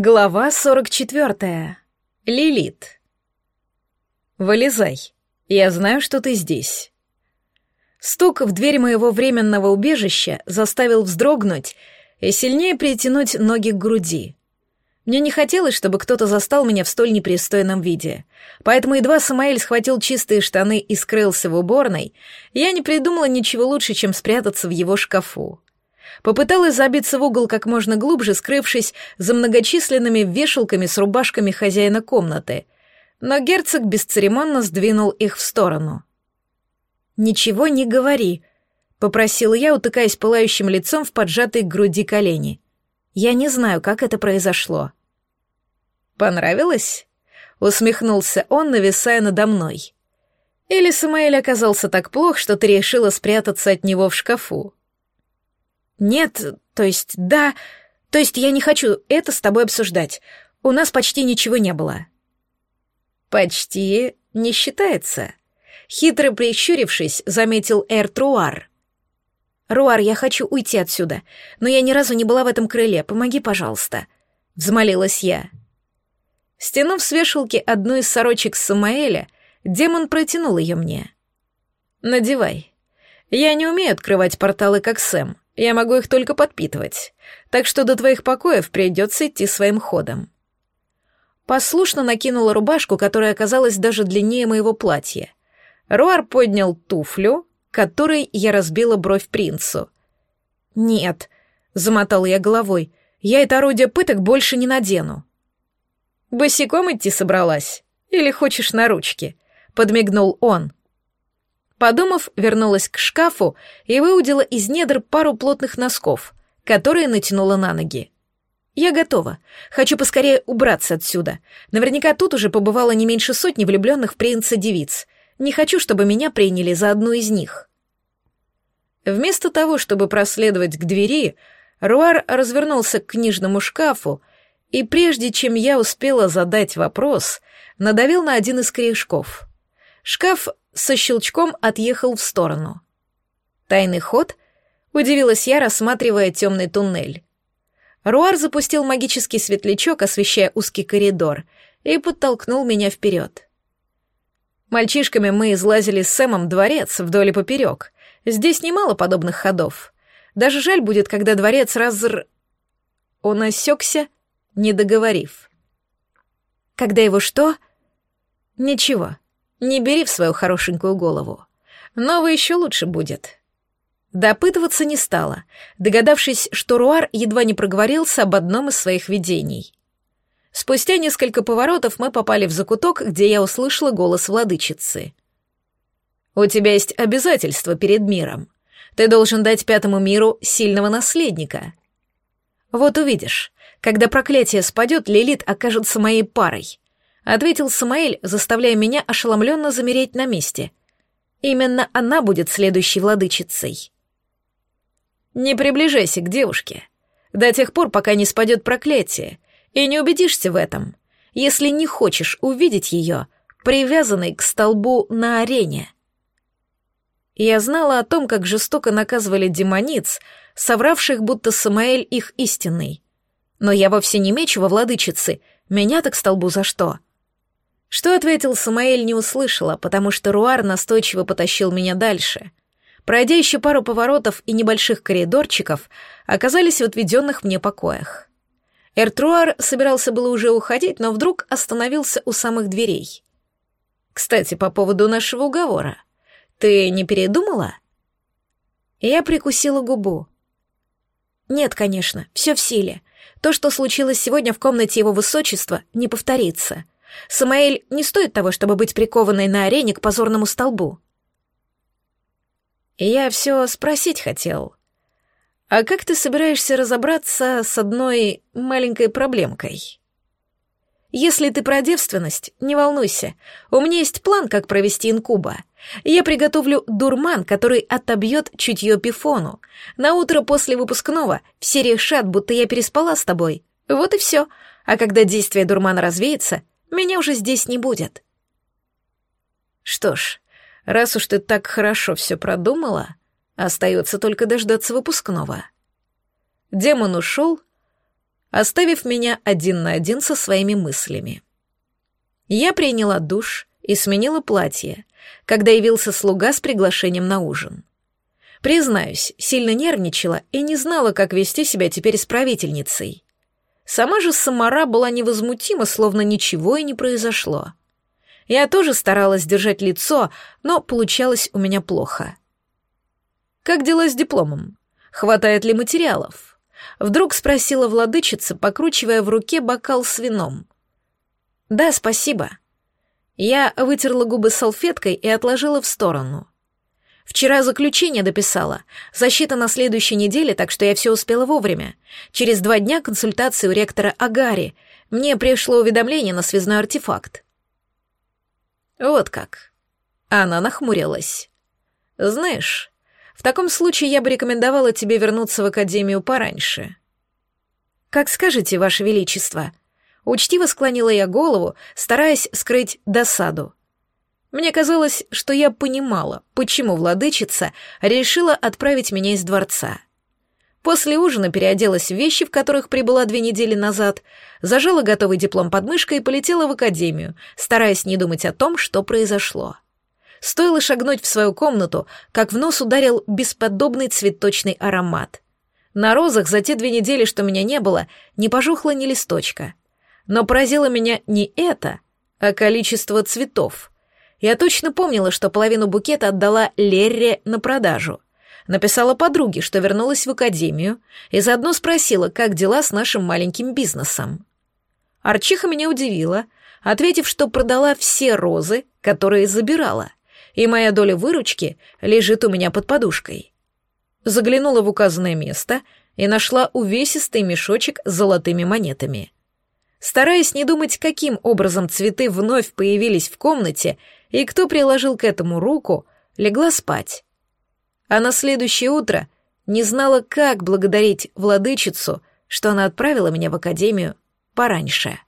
Глава 44. Лилит. «Вылезай. Я знаю, что ты здесь». Стук в дверь моего временного убежища заставил вздрогнуть и сильнее притянуть ноги к груди. Мне не хотелось, чтобы кто-то застал меня в столь непристойном виде, поэтому едва Самаэль схватил чистые штаны и скрылся в уборной, я не придумала ничего лучше, чем спрятаться в его шкафу. Попыталась забиться в угол как можно глубже, скрывшись за многочисленными вешалками с рубашками хозяина комнаты. Но герцог бесцеремонно сдвинул их в сторону. «Ничего не говори», — попросила я, утыкаясь пылающим лицом в поджатой груди колени. «Я не знаю, как это произошло». «Понравилось?» — усмехнулся он, нависая надо мной. «Или Самаэль оказался так плох, что ты решила спрятаться от него в шкафу?» «Нет, то есть да, то есть я не хочу это с тобой обсуждать. У нас почти ничего не было». «Почти не считается», — хитро прищурившись, заметил Эр Труар. «Руар, я хочу уйти отсюда, но я ни разу не была в этом крыле, помоги, пожалуйста», — взмолилась я. Стянув с вешалки одну из сорочек Самаэля, демон протянул ее мне. «Надевай. Я не умею открывать порталы, как Сэм, я могу их только подпитывать, так что до твоих покоев придется идти своим ходом. Послушно накинула рубашку, которая оказалась даже длиннее моего платья. Руар поднял туфлю, которой я разбила бровь принцу. «Нет», — замотал я головой, — «я это орудие пыток больше не надену». «Босиком идти собралась? Или хочешь на ручки?» — подмигнул он. Подумав, вернулась к шкафу и выудила из недр пару плотных носков, которые натянула на ноги. Я готова. Хочу поскорее убраться отсюда. Наверняка тут уже побывало не меньше сотни влюбленных в принца девиц. Не хочу, чтобы меня приняли за одну из них. Вместо того, чтобы проследовать к двери, Руар развернулся к книжному шкафу и, прежде чем я успела задать вопрос, надавил на один из корешков. Шкаф со щелчком отъехал в сторону. «Тайный ход?» — удивилась я, рассматривая темный туннель. Руар запустил магический светлячок, освещая узкий коридор, и подтолкнул меня вперед. Мальчишками мы излазили с Сэмом дворец вдоль и поперек. Здесь немало подобных ходов. Даже жаль будет, когда дворец разр... Он осекся, не договорив. Когда его что? Ничего. Не бери в свою хорошенькую голову. Новый еще лучше будет. Допытываться не стала, догадавшись, что Руар едва не проговорился об одном из своих видений. Спустя несколько поворотов мы попали в закуток, где я услышала голос владычицы. «У тебя есть обязательства перед миром. Ты должен дать пятому миру сильного наследника. Вот увидишь, когда проклятие спадет, Лилит окажется моей парой ответил Самаэль, заставляя меня ошеломленно замереть на месте. Именно она будет следующей владычицей. Не приближайся к девушке. До тех пор, пока не спадет проклятие, и не убедишься в этом, если не хочешь увидеть ее, привязанной к столбу на арене. Я знала о том, как жестоко наказывали демониц, совравших, будто Самаэль их истинный. Но я вовсе не мечу во владычицы, меня так столбу за что? Что ответил Самаэль не услышала, потому что Руар настойчиво потащил меня дальше. Пройдя еще пару поворотов и небольших коридорчиков, оказались в отведенных мне покоях. Эртруар собирался было уже уходить, но вдруг остановился у самых дверей. «Кстати, по поводу нашего уговора. Ты не передумала?» Я прикусила губу. «Нет, конечно, все в силе. То, что случилось сегодня в комнате его высочества, не повторится. Самаэль не стоит того, чтобы быть прикованной на арене к позорному столбу. Я все спросить хотел. А как ты собираешься разобраться с одной маленькой проблемкой? Если ты про девственность, не волнуйся. У меня есть план, как провести инкуба. Я приготовлю дурман, который отобьет чутье пифону. На утро после выпускного все решат, будто я переспала с тобой. Вот и все. А когда действие дурмана развеется, меня уже здесь не будет. Что ж, раз уж ты так хорошо все продумала, остается только дождаться выпускного. Демон ушел, оставив меня один на один со своими мыслями. Я приняла душ и сменила платье, когда явился слуга с приглашением на ужин. Признаюсь, сильно нервничала и не знала, как вести себя теперь с правительницей. Сама же Самара была невозмутима, словно ничего и не произошло. Я тоже старалась держать лицо, но получалось у меня плохо. «Как дела с дипломом? Хватает ли материалов?» Вдруг спросила владычица, покручивая в руке бокал с вином. «Да, спасибо». Я вытерла губы салфеткой и отложила в сторону. Вчера заключение дописала. Защита на следующей неделе, так что я все успела вовремя. Через два дня консультации у ректора Агари. Мне пришло уведомление на связной артефакт. Вот как. Она нахмурилась. Знаешь, в таком случае я бы рекомендовала тебе вернуться в академию пораньше. Как скажете, ваше величество. Учтиво склонила я голову, стараясь скрыть досаду. Мне казалось, что я понимала, почему владычица решила отправить меня из дворца. После ужина переоделась в вещи, в которых прибыла две недели назад, зажала готовый диплом под мышкой и полетела в академию, стараясь не думать о том, что произошло. Стоило шагнуть в свою комнату, как в нос ударил бесподобный цветочный аромат. На розах за те две недели, что меня не было, не пожухло ни листочка. Но поразило меня не это, а количество цветов — я точно помнила, что половину букета отдала Лерре на продажу. Написала подруге, что вернулась в академию, и заодно спросила, как дела с нашим маленьким бизнесом. Арчиха меня удивила, ответив, что продала все розы, которые забирала, и моя доля выручки лежит у меня под подушкой. Заглянула в указанное место и нашла увесистый мешочек с золотыми монетами. Стараясь не думать, каким образом цветы вновь появились в комнате, и кто приложил к этому руку, легла спать. А на следующее утро не знала, как благодарить владычицу, что она отправила меня в академию пораньше.